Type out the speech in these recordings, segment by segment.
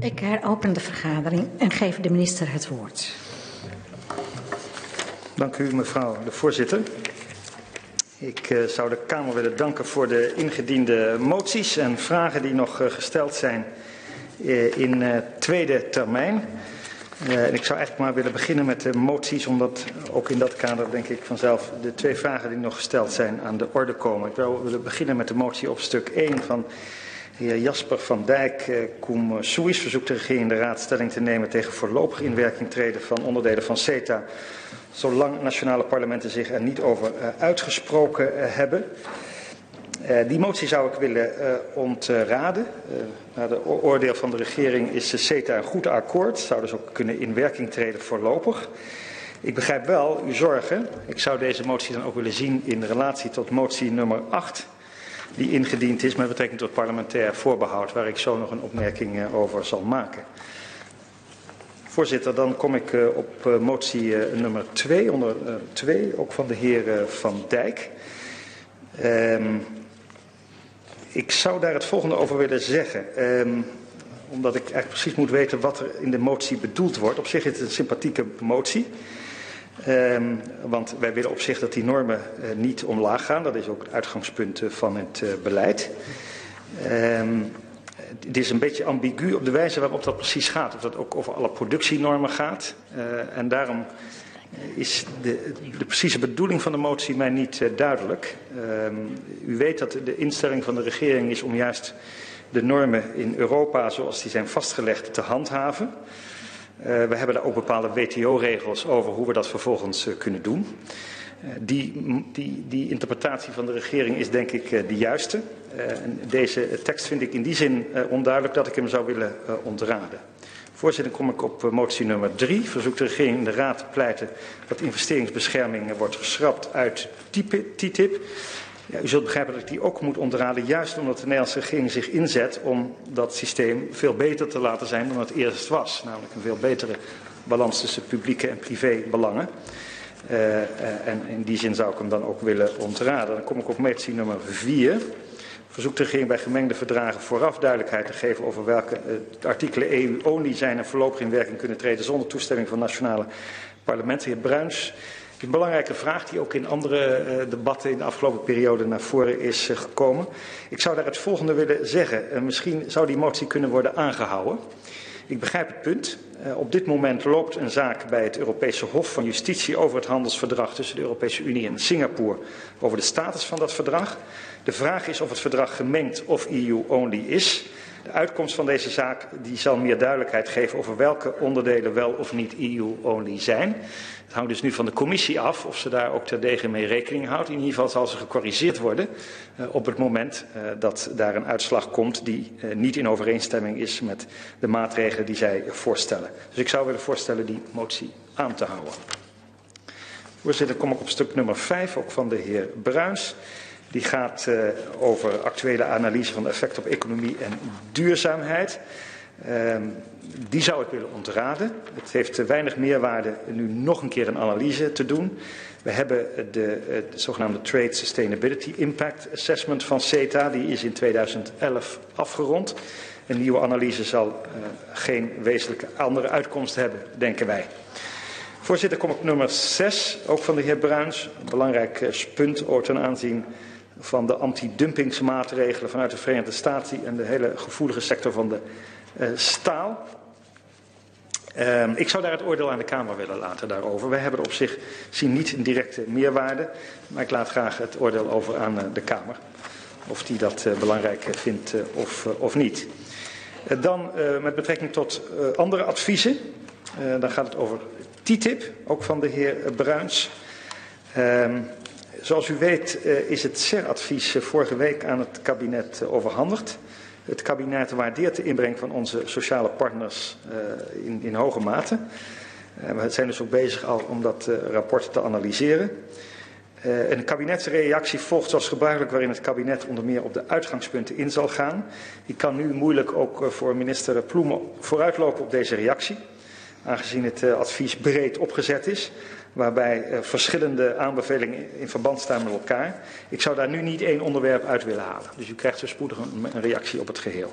Ik heropen de vergadering en geef de minister het woord. Dank u, mevrouw de voorzitter. Ik uh, zou de Kamer willen danken voor de ingediende moties en vragen die nog uh, gesteld zijn uh, in tweede termijn. en ik zou eigenlijk maar willen beginnen met de moties, omdat ook in dat kader, denk ik vanzelf, de twee vragen die nog gesteld zijn aan de orde komen. Ik wil willen beginnen met de motie op stuk 1 van heer Jasper van Dijk, eh, Koem Soes, verzoekt de regering de raad stelling te nemen tegen voorlopig inwerking treden van onderdelen van CETA, zolang nationale parlementen zich er niet over uh, uitgesproken uh, hebben. Die motie zou ik willen ontraden. Naar de oordeel van de regering is de CETA een goed akkoord, zou dus ook kunnen in werking treden voorlopig. Ik begrijp wel uw zorgen. Ik zou deze motie dan ook willen zien in relatie tot motie nummer 8 die ingediend is met betrekking tot parlementair voorbehoud, waar ik zo nog een opmerking over zal maken. Voorzitter, dan kom ik op motie nummer 2, onder 2, ook van de heer Van Dijk. Um, ik zou daar het volgende over willen zeggen. Um, omdat ik eigenlijk precies moet weten wat er in de motie bedoeld wordt. Op zich is het een sympathieke motie. Um, want wij willen op zich dat die normen uh, niet omlaag gaan. Dat is ook het uitgangspunt van het uh, beleid. Um, het is een beetje ambigu op de wijze waarop dat precies gaat. Of dat ook over alle productienormen gaat. Uh, en daarom is de, de, precieze bedoeling van de motie mij niet duidelijk. Uh, u weet dat de instelling van de regering is om juist de normen in Europa zoals die zijn vastgelegd te handhaven. Uh, we hebben daar ook bepaalde WTO-regels over hoe we dat vervolgens uh, kunnen doen. Uh, die, die, die, interpretatie van de regering is denk ik de juiste. Deze tekst vind ik in die zin onduidelijk dat ik hem zou willen ontraden. Voorzitter, kom ik op motie nummer 3. Verzoekt de regering de Raad te pleiten dat investeringsbescherming wordt geschrapt uit TTIP. Ja, u zult begrijpen dat ik die ook moet ontraden, juist omdat de Nederlandse regering zich inzet om dat systeem veel beter te laten zijn dan het eerst was. Namelijk een veel betere balans tussen publieke en privé belangen. Uh, uh, en in die zin zou ik hem dan ook willen ontraden. Dan kom ik op motie nummer 4 verzoekt de regering bij gemengde verdragen vooraf duidelijkheid te geven over welke uh, artikelen EU-only zijn en voorlopig in werking kunnen treden zonder toestemming van nationale parlementen. Heer Bruins, een belangrijke vraag die ook in andere uh, debatten in de afgelopen periode naar voren is uh, gekomen. Ik zou daar het volgende willen zeggen. misschien zou die motie kunnen worden aangehouden. Ik begrijp het punt. Op dit moment loopt een zaak bij het Europese Hof van Justitie over het handelsverdrag tussen de Europese Unie en Singapore over de status van dat verdrag. De vraag is of het verdrag gemengd of EU-only is. De uitkomst van deze zaak die zal meer duidelijkheid geven over welke onderdelen wel of niet EU-only zijn. Het hangt dus nu van de commissie af of ze daar ook terdege mee rekening houdt. In ieder geval zal ze gecorrigeerd worden uh, op het moment uh, dat daar een uitslag komt die uh, niet in overeenstemming is met de maatregelen die zij voorstellen. Dus ik zou willen voorstellen die motie aan te houden. Voorzitter, kom ik op stuk nummer 5, ook van de heer Bruins. Die gaat uh, over actuele analyse van effect op economie en duurzaamheid. Uh, die zou ik willen ontraden. Het heeft uh, weinig meerwaarde nu nog een keer een analyse te doen. We hebben de, de zogenaamde Trade Sustainability Impact Assessment van CETA. Die is in 2011 afgerond. Een nieuwe analyse zal geen wezenlijke andere uitkomst hebben, denken wij. Voorzitter, kom op nummer 6, ook van de heer Bruins. Een belangrijk punt ten aanzien van de antidumpingsmaatregelen vanuit de Verenigde Staten en de hele gevoelige sector van de uh, staal. Um, ik zou daar het oordeel aan de Kamer willen laten daarover. Wij hebben er op zich zien niet een directe meerwaarde, maar ik laat graag het oordeel over aan uh, de Kamer. Of die dat uh, belangrijk vindt of, of niet. dan met betrekking tot andere adviezen. dan gaat het over TTIP, ook van de heer Bruins. Zoals u weet uh, is het CER-advies uh, vorige week aan het kabinet uh, overhandigd. Het kabinet waardeert de inbreng van onze sociale partners in, hoge mate. we zijn dus ook bezig al om dat rapport te analyseren. en de kabinetsreactie volgt zoals gebruikelijk waarin het kabinet onder meer op de uitgangspunten in zal gaan. Ik kan nu moeilijk ook voor minister Ploemen vooruitlopen op deze reactie, aangezien het advies breed opgezet is waarbij uh, verschillende aanbevelingen in verband staan met elkaar. Ik zou daar nu niet één onderwerp uit willen halen. Dus u krijgt zo spoedig een, reactie op het geheel.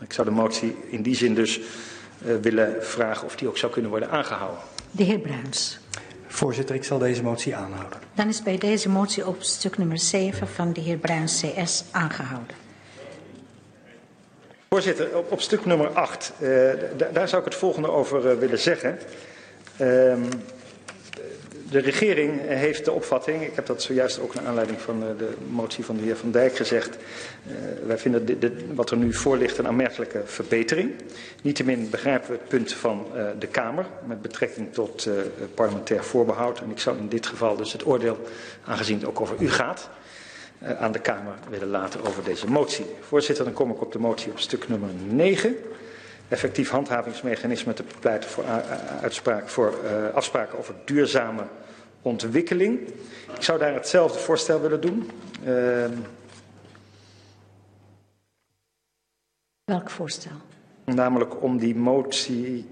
Ik zou de motie in die zin dus uh, willen vragen of die ook zou kunnen worden aangehouden. De heer Bruins. Voorzitter, ik zal deze motie aanhouden. Dan is bij deze motie op stuk nummer 7 van de heer Bruins CS aangehouden. Voorzitter, op, stuk nummer 8, uh, daar zou ik het volgende over uh, willen zeggen. Uh, de regering heeft de opvatting, ik heb dat zojuist ook naar aanleiding van de motie van de heer Van Dijk gezegd. Uh, wij vinden dit, wat er nu voor ligt een aanmerkelijke verbetering. Niettemin begrijpen we het punt van uh, de Kamer met betrekking tot uh, parlementair voorbehoud. En ik zou in dit geval dus het oordeel, aangezien het ook over u gaat, aan de Kamer willen laten over deze motie. Voorzitter, dan kom ik op de motie op stuk nummer 9 effectief handhavingsmechanisme te pleiten voor, uitspraak, voor uh, afspraken over duurzame ontwikkeling. Ik zou daar hetzelfde voorstel willen doen. Uh, Welk voorstel? Namelijk om die motie.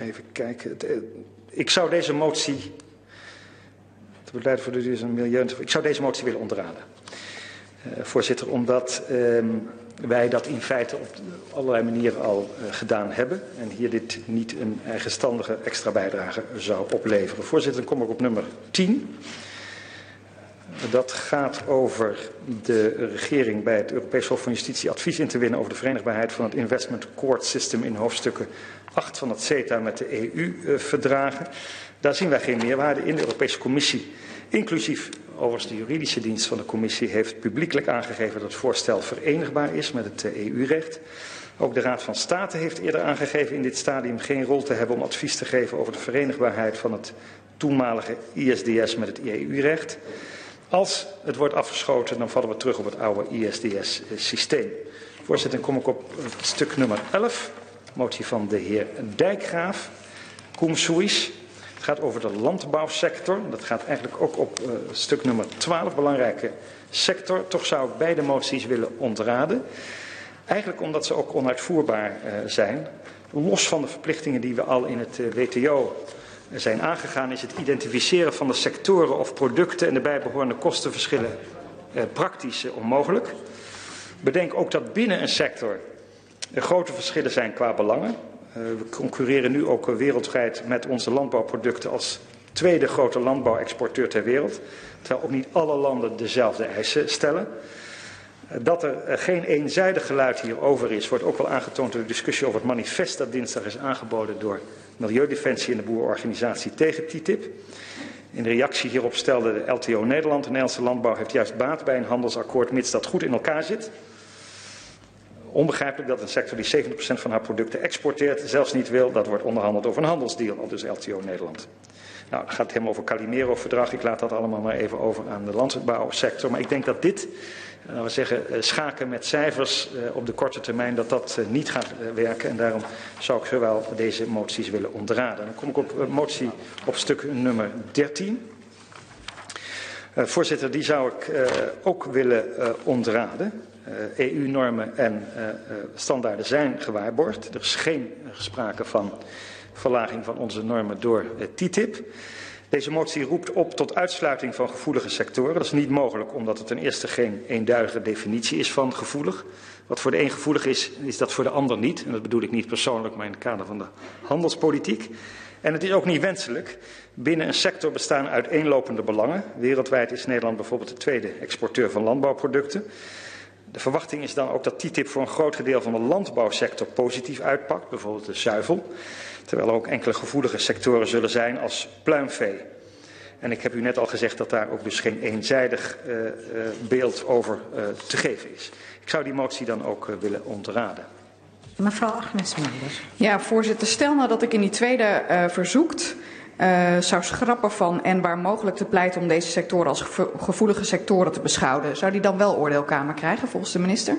Even kijken. Ik zou deze motie. Te beleiden voor de duurzame milieu. Ik zou deze motie willen onderraden. Uh, voorzitter, omdat. Uh, wij dat in feite op allerlei manieren al uh, gedaan hebben. En hier dit niet een eigenstandige extra bijdrage zou opleveren. Voorzitter, dan kom ik op nummer 10. Dat gaat over de regering bij het Europees Hof van Justitie advies in te winnen over de verenigbaarheid van het Investment Court System in hoofdstukken 8 van het CETA met de EU-verdragen. Daar zien wij geen meerwaarde in. De Europese Commissie, inclusief Overigens, de juridische dienst van de commissie heeft publiekelijk aangegeven dat het voorstel verenigbaar is met het EU-recht. Ook de Raad van State heeft eerder aangegeven in dit stadium geen rol te hebben om advies te geven over de verenigbaarheid van het toenmalige ISDS met het EU-recht. Als het wordt afgeschoten, dan vallen we terug op het oude ISDS-systeem. Voorzitter, dan kom ik op stuk nummer 11, motie van de heer Dijkgraaf. Koem Suis. Het gaat over de landbouwsector. Dat gaat eigenlijk ook op uh, stuk nummer 12, belangrijke sector. Toch zou ik beide moties willen ontraden. Eigenlijk omdat ze ook onuitvoerbaar uh, zijn. Los van de verplichtingen die we al in het WTO zijn aangegaan, is het identificeren van de sectoren of producten en de bijbehorende kostenverschillen praktisch onmogelijk. Bedenk ook dat binnen een sector er grote verschillen zijn qua belangen. Uh, we concurreren nu ook wereldwijd met onze landbouwproducten als tweede grote landbouwexporteur ter wereld. Terwijl ook niet alle landen dezelfde eisen stellen. Uh, dat er geen eenzijdig geluid hierover is, wordt ook wel aangetoond door de discussie over het manifest dat dinsdag is aangeboden door Milieudefensie en de boerenorganisatie tegen TTIP. In reactie hierop stelde de LTO Nederland, de Nederlandse landbouw heeft juist baat bij een handelsakkoord, mits dat goed in elkaar zit. Onbegrijpelijk dat een sector die 70% van haar producten exporteert zelfs niet wil. Dat wordt onderhandeld over een handelsdeal, al dus LTO Nederland. Nou, dan gaat het helemaal over Calimero-verdrag. Ik laat dat allemaal maar even over aan de landbouwsector. Maar ik denk dat dit, laten we zeggen, schaken met cijfers op de korte termijn, dat dat niet gaat werken. En daarom zou ik zowel deze moties willen ontraden. Dan kom ik op motie op stuk nummer 13. Uh, voorzitter, die zou ik ook willen uh, ontraden. EU-normen en uh, uh, standaarden zijn gewaarborgd. Er is geen sprake van verlaging van onze normen door TTIP. Deze motie roept op tot uitsluiting van gevoelige sectoren. Dat is niet mogelijk omdat er ten eerste geen eenduidige definitie is van gevoelig. Wat voor de een gevoelig is, is dat voor de ander niet. En dat bedoel ik niet persoonlijk, maar in het kader van de handelspolitiek. En het is ook niet wenselijk. Binnen een sector bestaan uiteenlopende belangen. Wereldwijd is Nederland bijvoorbeeld de tweede exporteur van landbouwproducten. De verwachting is dan ook dat TTIP voor een groot gedeelte van de landbouwsector positief uitpakt, bijvoorbeeld de zuivel. Terwijl er ook enkele gevoelige sectoren zullen zijn als pluimvee. En ik heb u net al gezegd dat daar ook dus geen eenzijdig uh, uh, beeld over uh, te geven is. Ik zou die motie dan ook willen ontraden. Mevrouw Agnes Mulder. Ja, voorzitter. Stel nou dat ik in die tweede verzoekt uh, zou schrappen van en waar mogelijk te pleiten om deze sectoren als gevoelige sectoren te beschouwen. Zou die dan wel oordeelkamer krijgen volgens de minister?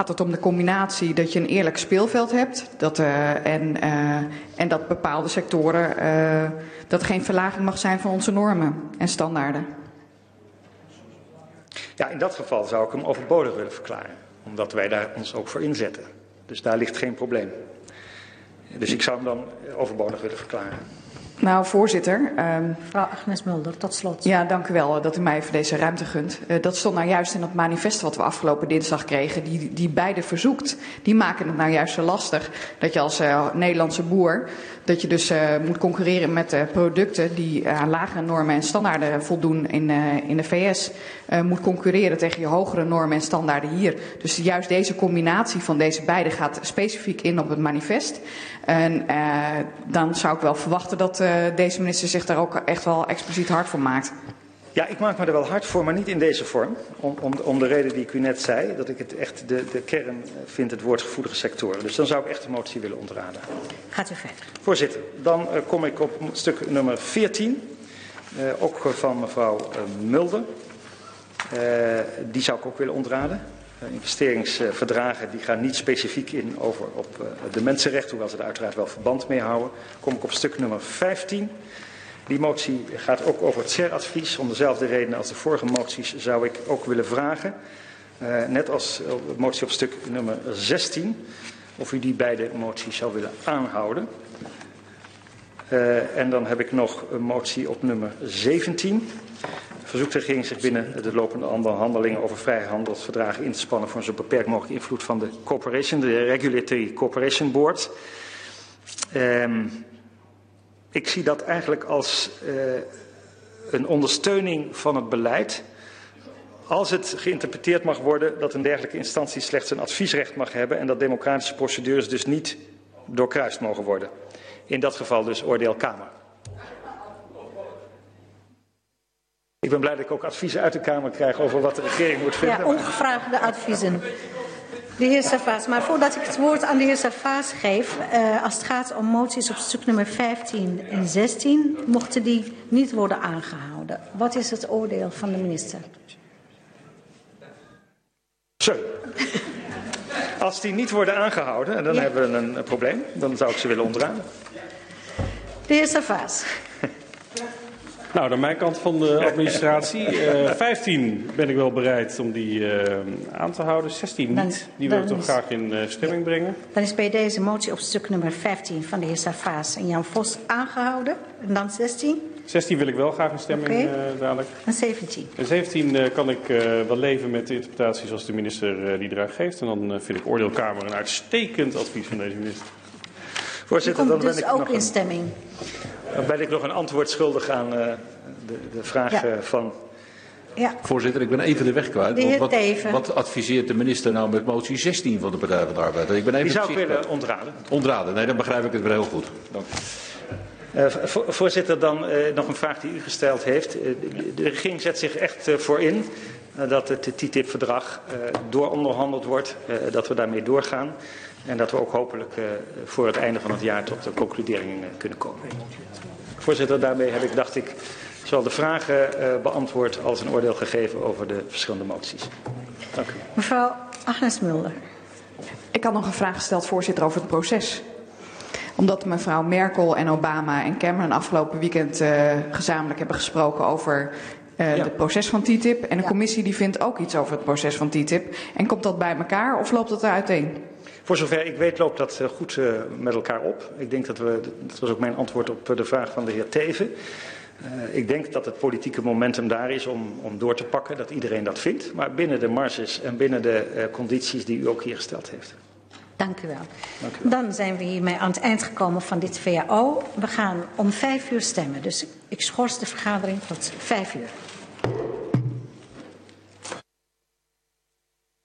Gaat het om de combinatie dat je een eerlijk speelveld hebt dat, uh, en, uh, en dat bepaalde sectoren, dat er geen verlaging mag zijn van onze normen en standaarden? Ja, in dat geval zou ik hem overbodig willen verklaren, omdat wij daar ons ook voor inzetten. Dus daar ligt geen probleem. Dus ik zou hem dan overbodig willen verklaren. Nou, voorzitter. ehm, Mevrouw Agnes Mulder, tot slot. Ja, dank u wel eh, dat u mij even deze ruimte gunt. Eh, dat stond nou juist in dat manifest wat we afgelopen dinsdag kregen. Die, die beide verzoekt, die maken het nou juist zo lastig. Dat je als eh, Nederlandse boer, dat je dus moet concurreren met producten die aan lagere normen en standaarden voldoen in, in de VS. moet concurreren tegen je hogere normen en standaarden hier. Dus juist deze combinatie van deze beide gaat specifiek in op het manifest. En dan zou ik wel verwachten dat deze minister zich daar ook echt wel expliciet hard voor maakt. Ja, ik maak me er wel hard voor, maar niet in deze vorm. Om, om, om de reden die ik u net zei, dat ik het echt de, de kern eh, vind, het woord gevoelige sectoren. Dus dan zou ik echt de motie willen ontraden. Gaat u verder. Voorzitter, dan eh, kom ik op stuk nummer 14, eh, ook van mevrouw eh, Mulder. Eh, die zou ik ook willen ontraden. Eh, investeringsverdragen die gaan niet specifiek in over op eh, de mensenrechten, hoewel ze er uiteraard wel verband mee houden. Kom ik op stuk nummer 15. Die motie gaat ook over het CER-advies. Om dezelfde reden als de vorige moties zou ik ook willen vragen, eh, net als de motie op stuk nummer 16, of u die beide moties zou willen aanhouden. Uh, en dan heb ik nog een motie op nummer 17. Verzoekt de regering zich binnen de lopende onderhandelingen over vrijhandelsverdragen in te spannen voor een zo beperkt mogelijk invloed van de corporation, de Regulatory Cooperation Board. Um, ik zie dat eigenlijk als uh, een ondersteuning van het beleid. Als het geïnterpreteerd mag worden dat een dergelijke instantie slechts een adviesrecht mag hebben en dat democratische procedures dus niet doorkruist mogen worden. In dat geval dus oordeel Kamer. Ik ben blij dat ik ook adviezen uit de Kamer krijg over wat de regering moet vinden. Ja, ongevraagde adviezen. De heer Savaas, maar voordat ik het woord aan de heer Savaas geef, uh, als het gaat om moties op stuk nummer 15 en 16, mochten die niet worden aangehouden. Wat is het oordeel van de minister? Sorry. Als die niet worden aangehouden, dan ja. hebben we een, een, probleem. Dan zou ik ze willen ontraden. De heer Savaas. Nou, aan mijn kant van de administratie. Uh, 15 ben ik wel bereid om die uh, aan te houden. 16 Dan- niet. Die wil ik toch is- graag in uh, stemming brengen. Dan is bij deze motie op stuk nummer 15 van de heer Savaas en Jan Vos aangehouden. En dan 16 16 wil ik wel graag in stemming eh, dadelijk. en 17. En 17 eh, kan ik eh, wel leven met de interpretatie zoals de minister eh, die eraan geeft. En dan eh, vind ik oordeelkamer een uitstekend advies van deze minister. Voorzitter, dan ben, dus ik ook nog in een, stemming. dan ben ik nog een antwoord schuldig aan eh, de, de vraag Ja. eh, van. Ja, Voorzitter, ik ben even de weg kwijt. De heer want Teven. wat, wat adviseert de minister nou met motie 16 van de Partij van de Arbeid? Ik ben even Die zou ik zicht willen ontraden. Ontraden, nee, dan begrijp ik het weer heel goed. Dank. Eh, vo- voorzitter, dan eh, nog een vraag die u gesteld heeft. Eh, de, de regering zet zich echt eh, voor in eh, dat het TTIP-verdrag eh, dooronderhandeld wordt, eh, dat we daarmee doorgaan en dat we ook hopelijk eh, voor het einde van het jaar tot de concluderingen eh, kunnen komen. Voorzitter, daarmee heb ik, dacht ik, zowel de vragen eh, beantwoord als een oordeel gegeven over de verschillende moties. Dank u. mevrouw Agnes Mulder. Ik had nog een vraag gesteld, voorzitter, over het proces. Omdat mevrouw Merkel en Obama en Cameron afgelopen weekend eh, gezamenlijk hebben gesproken over eh, Ja. het proces van TTIP. En de Ja. commissie die vindt ook iets over het proces van TTIP. En komt dat bij elkaar of loopt dat er uiteen? Voor zover ik weet loopt dat eh, goed eh, met elkaar op. Ik denk dat we, dat was ook mijn antwoord op eh, de vraag van de heer Teven. Ik denk dat het politieke momentum daar is om, om door te pakken, dat iedereen dat vindt. Maar binnen de marges en binnen de condities die u ook hier gesteld heeft. Dank u wel. Dank u Dan zijn we hiermee aan het eind gekomen van dit VAO. We gaan om vijf uur stemmen. Dus ik schors de vergadering tot vijf uur.